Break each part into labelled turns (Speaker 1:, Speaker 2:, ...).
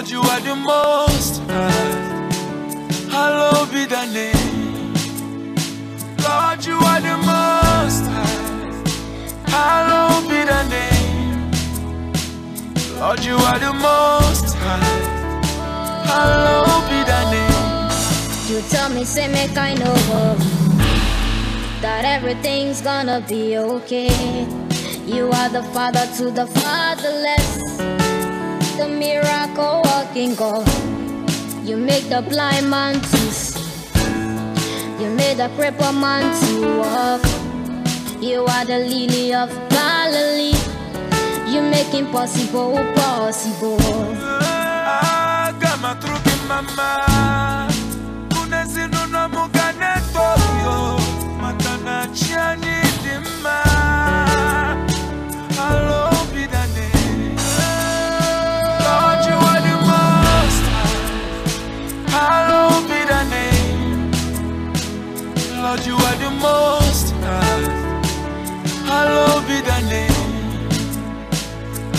Speaker 1: Lord, you are the most high. Hallowed be thy name. Lord, you are the most high. Hallowed be thy name. Lord, you are the most high. Hallowed be thy name.
Speaker 2: You tell me, say, make I know worry that everything's gonna be okay. You are the father to the fatherless, the miracle God. You make the blind man to see, you made the crippled man to walk. You are the lily of Galilee, you make impossible possible.
Speaker 1: Ah, mama Lord, you are the most high. Hallowed be thy name.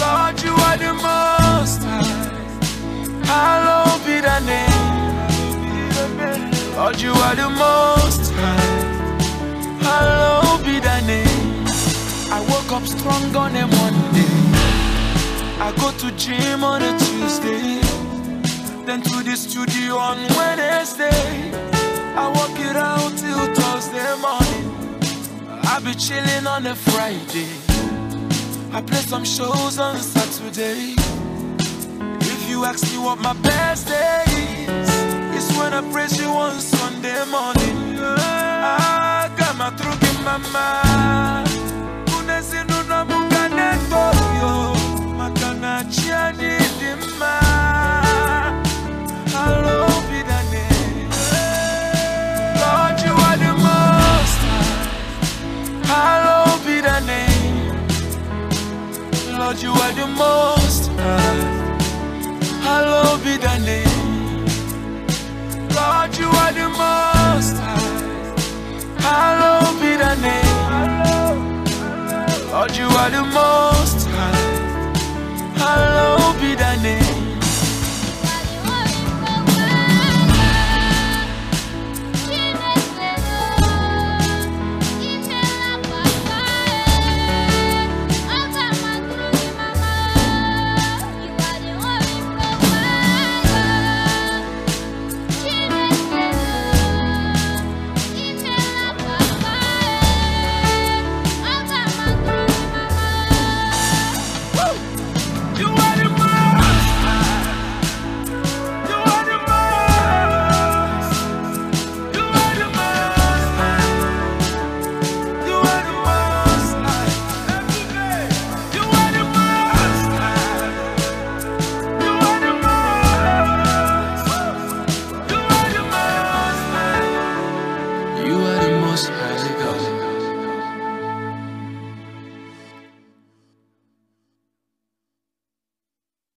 Speaker 1: Lord, you are the most high. Hallowed be thy name. Lord, you are the most high. Hallowed be thy name. I woke up strong on a Monday. I go to gym on a Tuesday. Then to the studio on Wednesday. I work it out till Thursday morning. I be chilling on a Friday. I play some shows on Saturday. If you ask me what my best day is, it's when I praise you on Sunday morning. Most high. Hallowed be thy name. Lord, you are the most high. Hallowed be thy name. Lord, you are the most